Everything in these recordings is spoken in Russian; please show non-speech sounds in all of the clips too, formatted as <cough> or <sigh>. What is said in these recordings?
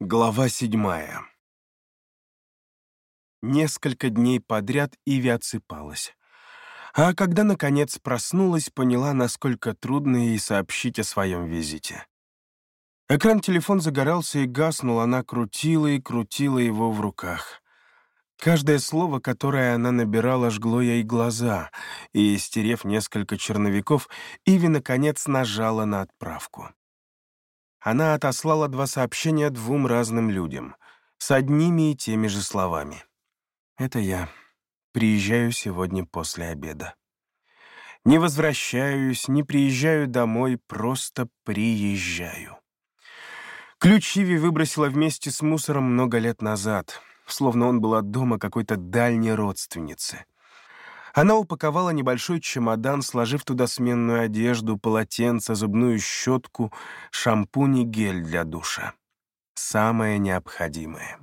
Глава седьмая. Несколько дней подряд Иви отсыпалась. А когда, наконец, проснулась, поняла, насколько трудно ей сообщить о своем визите. Экран телефон загорался и гаснул, она крутила и крутила его в руках. Каждое слово, которое она набирала, жгло ей глаза, и, стерев несколько черновиков, Иви, наконец, нажала на отправку она отослала два сообщения двум разным людям с одними и теми же словами. «Это я. Приезжаю сегодня после обеда. Не возвращаюсь, не приезжаю домой, просто приезжаю». Ключ Иви выбросила вместе с мусором много лет назад, словно он был от дома какой-то дальней родственницы — она упаковала небольшой чемодан, сложив туда сменную одежду, полотенце, зубную щетку, шампунь и гель для душа. Самое необходимое.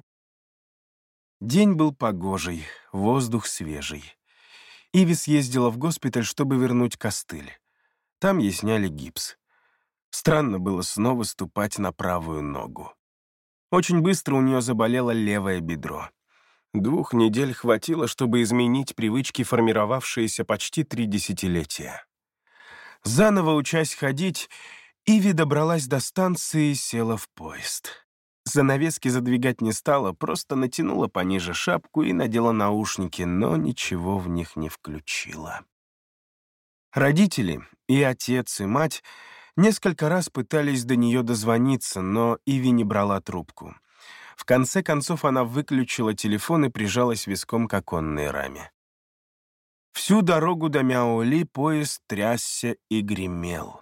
День был погожий, воздух свежий. Иви съездила в госпиталь, чтобы вернуть костыль. Там ей сняли гипс. Странно было снова ступать на правую ногу. Очень быстро у нее заболело левое бедро. Двух недель хватило, чтобы изменить привычки, формировавшиеся почти три десятилетия. Заново учась ходить, Иви добралась до станции и села в поезд. Занавески задвигать не стала, просто натянула пониже шапку и надела наушники, но ничего в них не включила. Родители, и отец, и мать, несколько раз пытались до нее дозвониться, но Иви не брала трубку. В конце концов она выключила телефон и прижалась виском к оконной раме. Всю дорогу до Мяоли поезд трясся и гремел.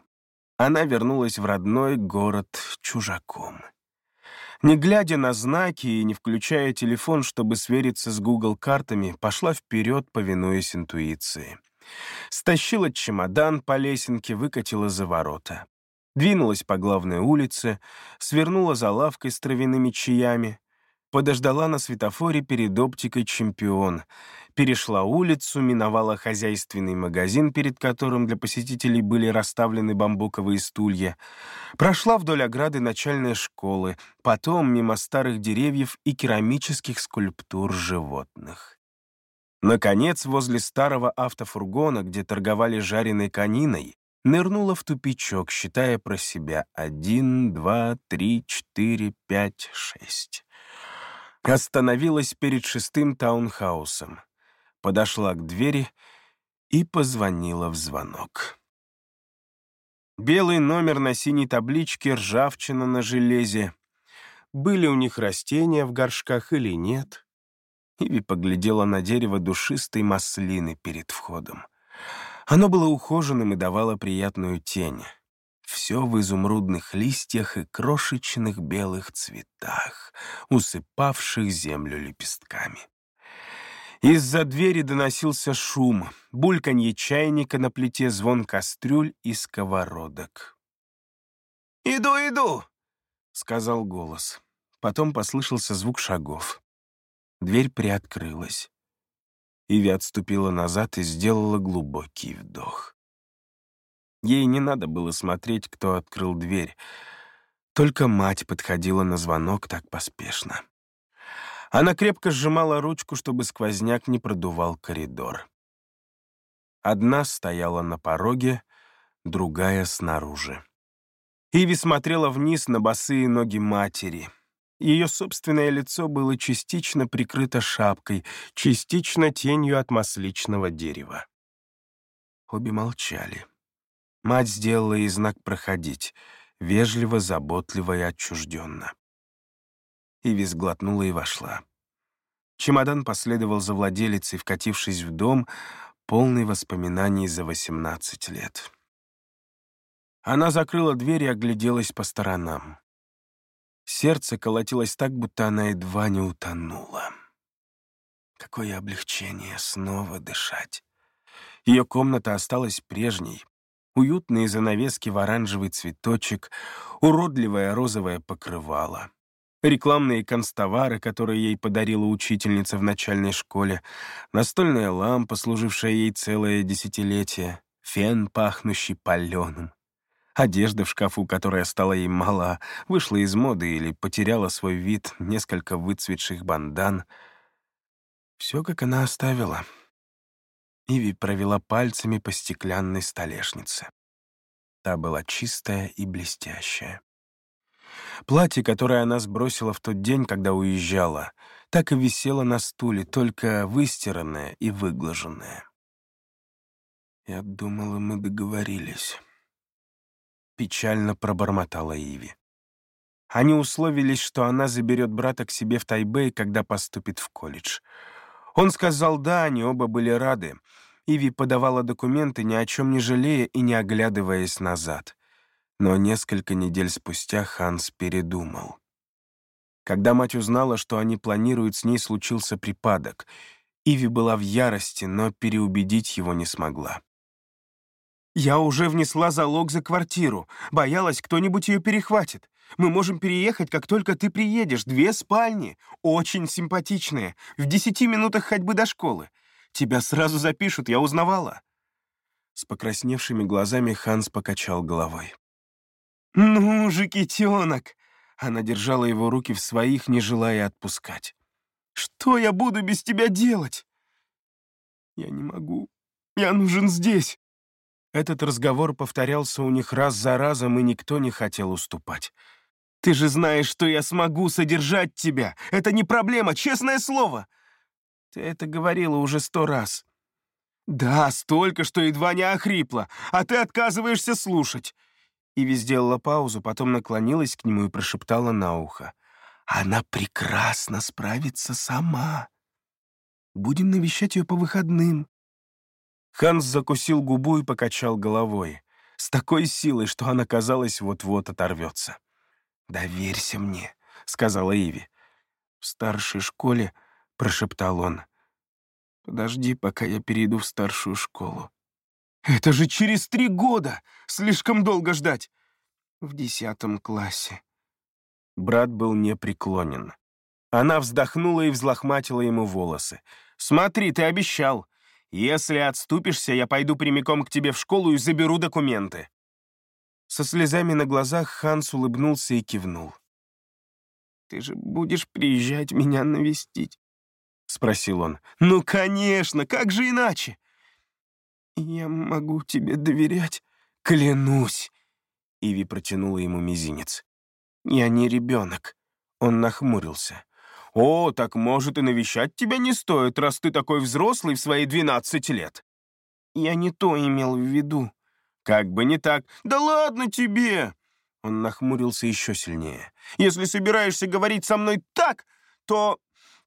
Она вернулась в родной город чужаком. Не глядя на знаки и не включая телефон, чтобы свериться с Google-картами, пошла вперед, повинуясь интуиции. Стащила чемодан по лесенке, выкатила за ворота двинулась по главной улице, свернула за лавкой с травяными чаями, подождала на светофоре перед оптикой «Чемпион», перешла улицу, миновала хозяйственный магазин, перед которым для посетителей были расставлены бамбуковые стулья, прошла вдоль ограды начальной школы, потом мимо старых деревьев и керамических скульптур животных. Наконец, возле старого автофургона, где торговали жареной кониной, нырнула в тупичок, считая про себя один, два, три, четыре, пять, шесть. Остановилась перед шестым таунхаусом, подошла к двери и позвонила в звонок. Белый номер на синей табличке, ржавчина на железе. Были у них растения в горшках или нет? Иви поглядела на дерево душистой маслины перед входом. Оно было ухоженным и давало приятную тень. Все в изумрудных листьях и крошечных белых цветах, усыпавших землю лепестками. Из-за двери доносился шум, бульканье чайника на плите, звон кастрюль и сковородок. «Иду, иду!» — сказал голос. Потом послышался звук шагов. Дверь приоткрылась. Иви отступила назад и сделала глубокий вдох. Ей не надо было смотреть, кто открыл дверь. Только мать подходила на звонок так поспешно. Она крепко сжимала ручку, чтобы сквозняк не продувал коридор. Одна стояла на пороге, другая — снаружи. Иви смотрела вниз на босые ноги матери — ее собственное лицо было частично прикрыто шапкой, частично тенью от масличного дерева. Обе молчали. Мать сделала ей знак «проходить», вежливо, заботливо и отчужденно. Иви сглотнула и вошла. Чемодан последовал за владелицей, вкатившись в дом, полный воспоминаний за 18 лет. Она закрыла дверь и огляделась по сторонам. Сердце колотилось так, будто она едва не утонула. Какое облегчение снова дышать. Ее комната осталась прежней. Уютные занавески в оранжевый цветочек, уродливое розовое покрывало. Рекламные констовары, которые ей подарила учительница в начальной школе, настольная лампа, служившая ей целое десятилетие, фен, пахнущий паленым. Одежда в шкафу, которая стала ей мала, вышла из моды или потеряла свой вид, несколько выцветших бандан. Все, как она оставила. Иви провела пальцами по стеклянной столешнице. Та была чистая и блестящая. Платье, которое она сбросила в тот день, когда уезжала, так и висело на стуле, только выстиранное и выглаженное. «Я думала, мы договорились», — печально пробормотала Иви. Они условились, что она заберет брата к себе в Тайбэй, когда поступит в колледж. Он сказал «да», они оба были рады. Иви подавала документы, ни о чем не жалея и не оглядываясь назад. Но несколько недель спустя Ханс передумал. Когда мать узнала, что они планируют, с ней случился припадок. Иви была в ярости, но переубедить его не смогла. «Я уже внесла залог за квартиру. Боялась, кто-нибудь ее перехватит. Мы можем переехать, как только ты приедешь. Две спальни. Очень симпатичные. В десяти минутах ходьбы до школы. Тебя сразу запишут, я узнавала». С покрасневшими глазами Ханс покачал головой. «Ну же, китенок!» Она держала его руки в своих, не желая отпускать. «Что я буду без тебя делать?» «Я не могу. Я нужен здесь». Этот разговор повторялся у них раз за разом, и никто не хотел уступать. «Ты же знаешь, что я смогу содержать тебя! Это не проблема, честное слово!» «Ты это говорила уже сто раз». «Да, столько, что едва не охрипла, а ты отказываешься слушать». Иви сделала паузу, потом наклонилась к нему и прошептала на ухо. «Она прекрасно справится сама. Будем навещать ее по выходным. Ханс закусил губу и покачал головой, с такой силой, что она, казалось, вот-вот оторвется. «Доверься мне», — сказала Иви. «В старшей школе», — прошептал он. «Подожди, пока я перейду в старшую школу». «Это же через три года! Слишком долго ждать!» «В десятом классе». Брат был непреклонен. Она вздохнула и взлохматила ему волосы. «Смотри, ты обещал. Если отступишься, я пойду прямиком к тебе в школу и заберу документы». Со слезами на глазах Ханс улыбнулся и кивнул. «Ты же будешь приезжать меня навестить?» — спросил он. «Ну, конечно, как же иначе?» «Я могу тебе доверять?» «Клянусь!» Иви протянула ему мизинец. «Я не ребенок». Он нахмурился. «О, так, может, и навещать тебя не стоит, раз ты такой взрослый в свои двенадцать лет». «Я не то имел в виду». «Как бы не так. Да ладно тебе!» Он нахмурился еще сильнее. «Если собираешься говорить со мной так, то,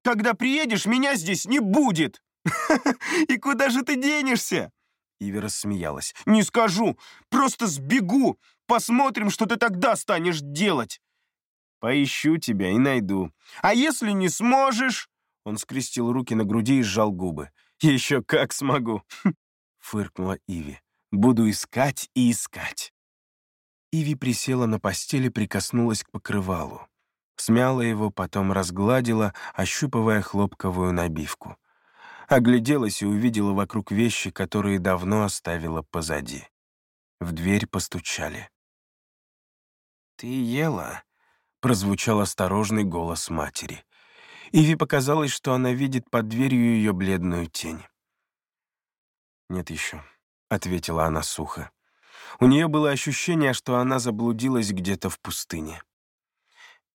когда приедешь, меня здесь не будет!» «И куда же ты денешься?» Иви рассмеялась. «Не скажу, просто сбегу. Посмотрим, что ты тогда станешь делать». Поищу тебя и найду. А если не сможешь...» Он скрестил руки на груди и сжал губы. «Еще как смогу!» <laughs> Фыркнула Иви. «Буду искать и искать». Иви присела на постели, прикоснулась к покрывалу. Смяла его, потом разгладила, ощупывая хлопковую набивку. Огляделась и увидела вокруг вещи, которые давно оставила позади. В дверь постучали. «Ты ела?» Прозвучал осторожный голос матери. Иви показалось, что она видит под дверью ее бледную тень. «Нет еще», — ответила она сухо. У нее было ощущение, что она заблудилась где-то в пустыне.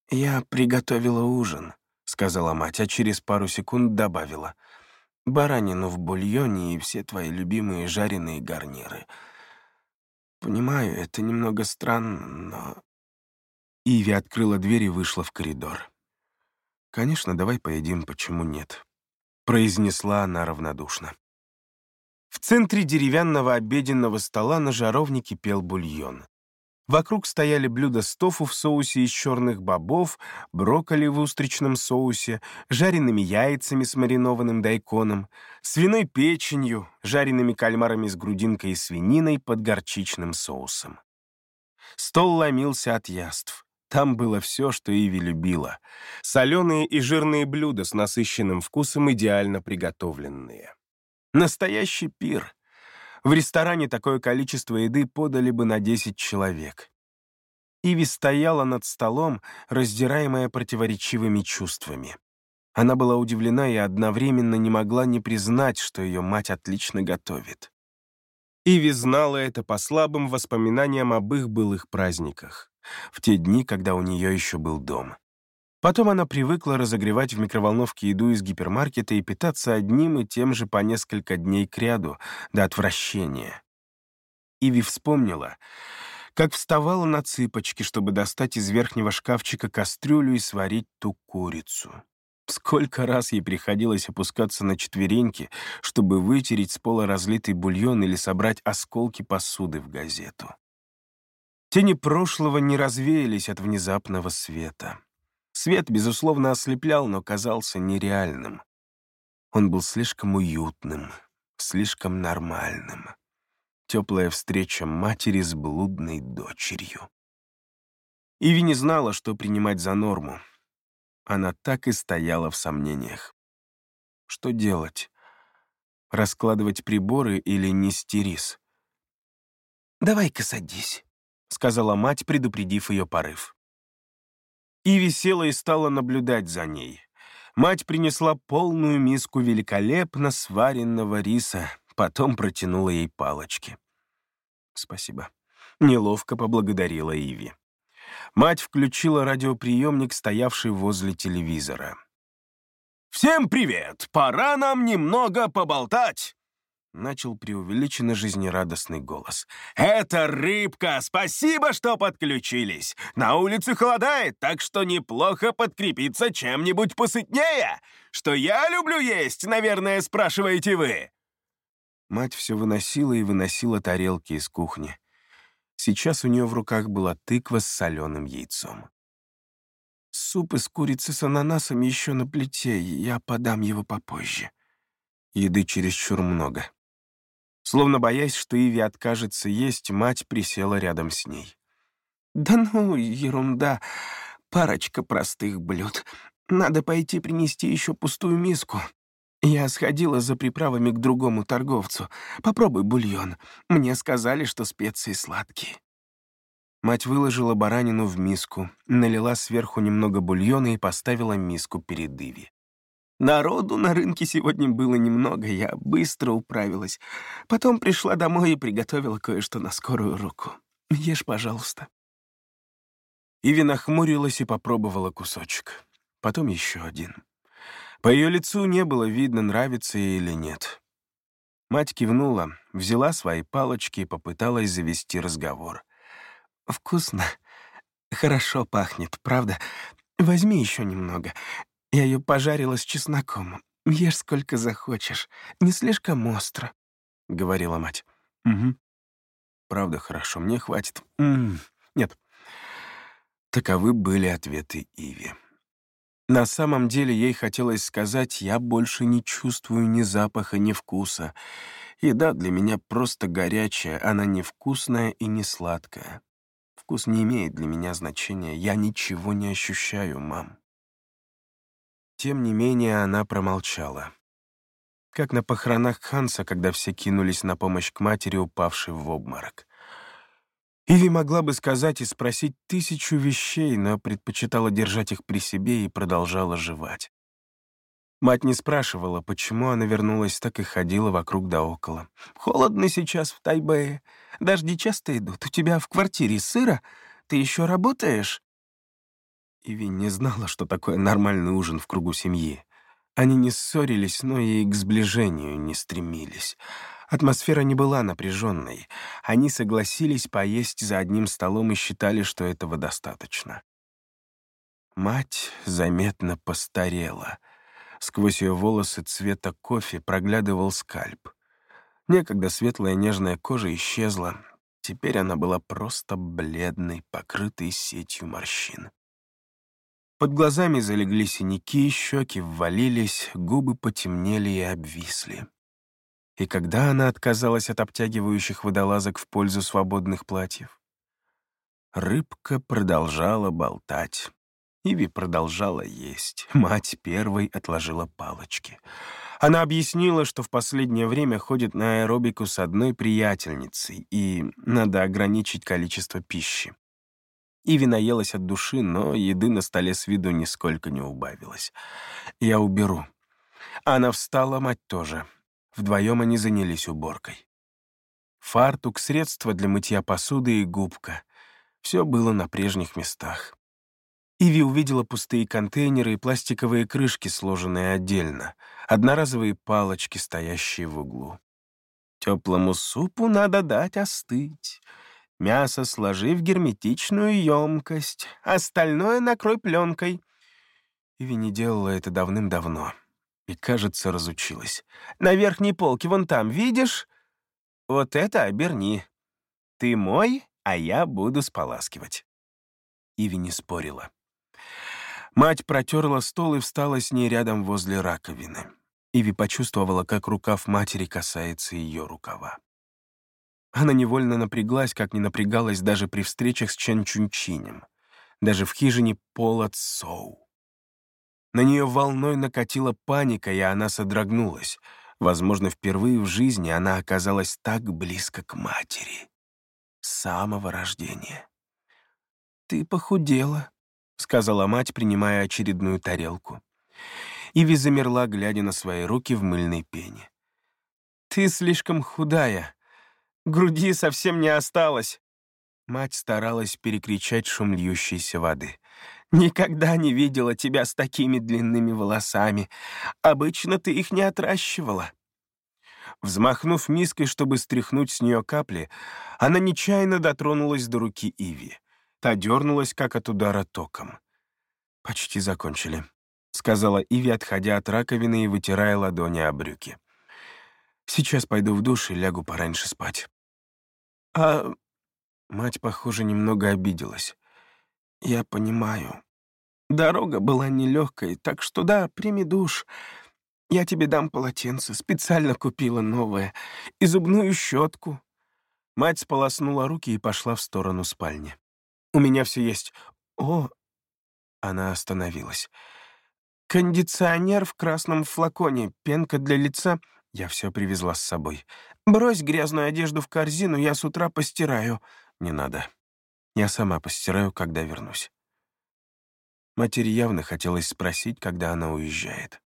«Я приготовила ужин», — сказала мать, а через пару секунд добавила. «Баранину в бульоне и все твои любимые жареные гарниры. Понимаю, это немного странно, но Иви открыла дверь и вышла в коридор. «Конечно, давай поедим, почему нет?» — произнесла она равнодушно. В центре деревянного обеденного стола на жаровне кипел бульон. Вокруг стояли блюда с тофу в соусе из черных бобов, брокколи в устричном соусе, жареными яйцами с маринованным дайконом, свиной печенью, жареными кальмарами с грудинкой и свининой под горчичным соусом. Стол ломился от яств. Там было все, что Иви любила. Соленые и жирные блюда с насыщенным вкусом, идеально приготовленные. Настоящий пир. В ресторане такое количество еды подали бы на 10 человек. Иви стояла над столом, раздираемая противоречивыми чувствами. Она была удивлена и одновременно не могла не признать, что ее мать отлично готовит. Иви знала это по слабым воспоминаниям об их былых праздниках, в те дни, когда у нее еще был дом. Потом она привыкла разогревать в микроволновке еду из гипермаркета и питаться одним и тем же по несколько дней кряду, до отвращения. Иви вспомнила, как вставала на цыпочки, чтобы достать из верхнего шкафчика кастрюлю и сварить ту курицу. Сколько раз ей приходилось опускаться на четвереньки, чтобы вытереть с пола разлитый бульон или собрать осколки посуды в газету. Тени прошлого не развеялись от внезапного света. Свет, безусловно, ослеплял, но казался нереальным. Он был слишком уютным, слишком нормальным. Теплая встреча матери с блудной дочерью. Иви не знала, что принимать за норму. Она так и стояла в сомнениях. Что делать? Раскладывать приборы или нести рис? «Давай-ка садись», — сказала мать, предупредив ее порыв. Иви села и стала наблюдать за ней. Мать принесла полную миску великолепно сваренного риса, потом протянула ей палочки. «Спасибо». Неловко поблагодарила Иви. Мать включила радиоприемник, стоявший возле телевизора. «Всем привет! Пора нам немного поболтать!» Начал преувеличенно жизнерадостный голос. «Это рыбка! Спасибо, что подключились! На улице холодает, так что неплохо подкрепиться чем-нибудь посытнее! Что я люблю есть, наверное, спрашиваете вы!» Мать все выносила и выносила тарелки из кухни. Сейчас у нее в руках была тыква с соленым яйцом. «Суп из курицы с ананасом еще на плите, я подам его попозже. Еды чересчур много». Словно боясь, что Иви откажется есть, мать присела рядом с ней. «Да ну, ерунда. Парочка простых блюд. Надо пойти принести еще пустую миску. Я сходила за приправами к другому торговцу. Попробуй бульон. Мне сказали, что специи сладкие». Мать выложила баранину в миску, налила сверху немного бульона и поставила миску перед Иви. Народу на рынке сегодня было немного, я быстро управилась. Потом пришла домой и приготовила кое-что на скорую руку. Ешь, пожалуйста. Иви нахмурилась и попробовала кусочек. Потом еще один. По ее лицу не было видно, нравится ей или нет. Мать кивнула, взяла свои палочки и попыталась завести разговор. «Вкусно. Хорошо пахнет, правда? Возьми еще немного. Я ее пожарила с чесноком. Ешь сколько захочешь. Не слишком остро», — говорила мать. «Угу. Правда, хорошо, мне хватит. М -м, нет». Таковы были ответы Иви. На самом деле ей хотелось сказать, я больше не чувствую ни запаха, ни вкуса. Еда для меня просто горячая, она невкусная и не сладкая. Вкус не имеет для меня значения, я ничего не ощущаю, мам. Тем не менее, она промолчала. Как на похоронах Ханса, когда все кинулись на помощь к матери, упавшей в обморок. Иви могла бы сказать и спросить тысячу вещей, но предпочитала держать их при себе и продолжала жевать. Мать не спрашивала, почему она вернулась, так и ходила вокруг да около. «Холодно сейчас в Тайбэе. Дожди часто идут. У тебя в квартире сыро? Ты еще работаешь?» Иви не знала, что такое нормальный ужин в кругу семьи. Они не ссорились, но и к сближению не стремились. Атмосфера не была напряженной. Они согласились поесть за одним столом и считали, что этого достаточно. Мать заметно постарела. Сквозь ее волосы цвета кофе проглядывал скальп. Некогда светлая нежная кожа исчезла. Теперь она была просто бледной, покрытой сетью морщин. Под глазами залегли синяки, щеки ввалились, губы потемнели и обвисли. И когда она отказалась от обтягивающих водолазок в пользу свободных платьев? Рыбка продолжала болтать. Иви продолжала есть. Мать первой отложила палочки. Она объяснила, что в последнее время ходит на аэробику с одной приятельницей, и надо ограничить количество пищи. Иви наелась от души, но еды на столе с виду нисколько не убавилось. «Я уберу». Она встала, мать тоже. Вдвоем они занялись уборкой. Фартук, средства для мытья посуды и губка. Все было на прежних местах. Иви увидела пустые контейнеры и пластиковые крышки, сложенные отдельно, одноразовые палочки, стоящие в углу. Теплому супу надо дать остыть. Мясо сложи в герметичную емкость, остальное накрой пленкой. Иви не делала это давным-давно и, кажется, разучилась. На верхней полке вон там, видишь? Вот это оберни. Ты мой, а я буду споласкивать. Иви не спорила. Мать протерла стол и встала с ней рядом возле раковины. Иви почувствовала, как рукав матери касается ее рукава. Она невольно напряглась, как не напрягалась даже при встречах с Чен Чунчинем, даже в хижине Пола Цоу. На нее волной накатила паника, и она содрогнулась. Возможно, впервые в жизни она оказалась так близко к матери. С самого рождения. «Ты похудела», — сказала мать, принимая очередную тарелку. Иви замерла, глядя на свои руки в мыльной пене. «Ты слишком худая», Груди совсем не осталось. Мать старалась перекричать шум льющейся воды. «Никогда не видела тебя с такими длинными волосами. Обычно ты их не отращивала». Взмахнув миской, чтобы стряхнуть с нее капли, она нечаянно дотронулась до руки Иви. Та дернулась, как от удара током. «Почти закончили», — сказала Иви, отходя от раковины и вытирая ладони о брюки. Сейчас пойду в душ и лягу пораньше спать. А мать, похоже, немного обиделась. Я понимаю. Дорога была нелегкой, так что да, прими душ. Я тебе дам полотенце, специально купила новое, и зубную щетку. Мать сполоснула руки и пошла в сторону спальни. «У меня все есть. О!» Она остановилась. «Кондиционер в красном флаконе, пенка для лица я все привезла с собой. Брось грязную одежду в корзину, я с утра постираю. Не надо. Я сама постираю, когда вернусь. Матери явно хотелось спросить, когда она уезжает.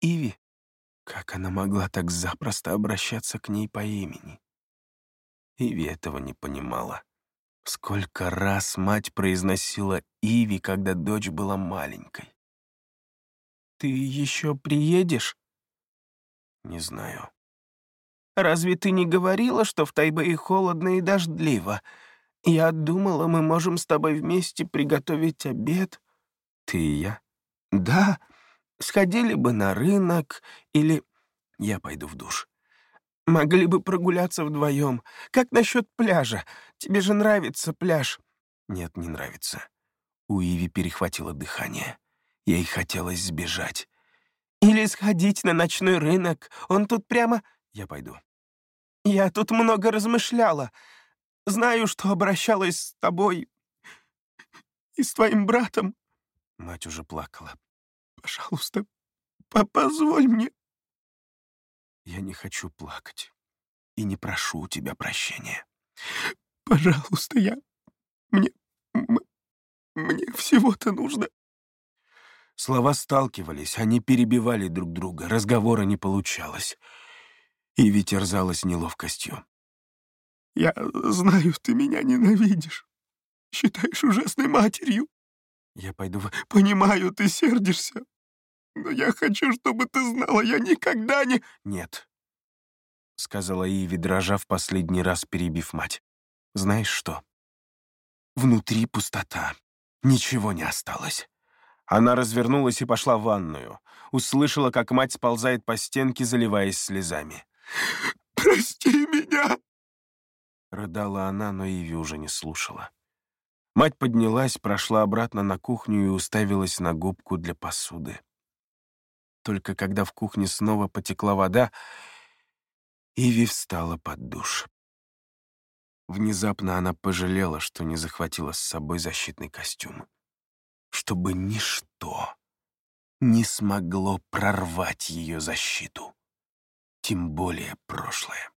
Иви, как она могла так запросто обращаться к ней по имени? Иви этого не понимала. Сколько раз мать произносила Иви, когда дочь была маленькой. «Ты еще приедешь?» Не знаю. Разве ты не говорила, что в Тайбэе холодно и дождливо? Я думала, мы можем с тобой вместе приготовить обед. Ты и я? Да. Сходили бы на рынок или... Я пойду в душ. Могли бы прогуляться вдвоем. Как насчет пляжа? Тебе же нравится пляж. Нет, не нравится. У Иви перехватило дыхание. Ей хотелось сбежать. Или сходить на ночной рынок. Он тут прямо... Я пойду. Я тут много размышляла. Знаю, что обращалась с тобой и с твоим братом. Мать уже плакала. Пожалуйста, по позволь мне. Я не хочу плакать и не прошу у тебя прощения. Пожалуйста, я... Мне... Мне всего-то нужно... Слова сталкивались, они перебивали друг друга, разговора не получалось. И терзалась неловкостью. «Я знаю, ты меня ненавидишь. Считаешь ужасной матерью. Я пойду в... Понимаю, ты сердишься. Но я хочу, чтобы ты знала, я никогда не...» «Нет», — сказала Иви, дрожа в последний раз, перебив мать. «Знаешь что? Внутри пустота. Ничего не осталось. Она развернулась и пошла в ванную. Услышала, как мать сползает по стенке, заливаясь слезами. <sniffs> «Прости меня!» Рыдала она, но Иви уже не слушала. Мать поднялась, прошла обратно на кухню и уставилась на губку для посуды. Только когда в кухне снова потекла вода, Иви встала под душ. Внезапно она пожалела, что не захватила с собой защитный костюм чтобы ничто, не смогло прорвать ее защиту, тем более прошлое.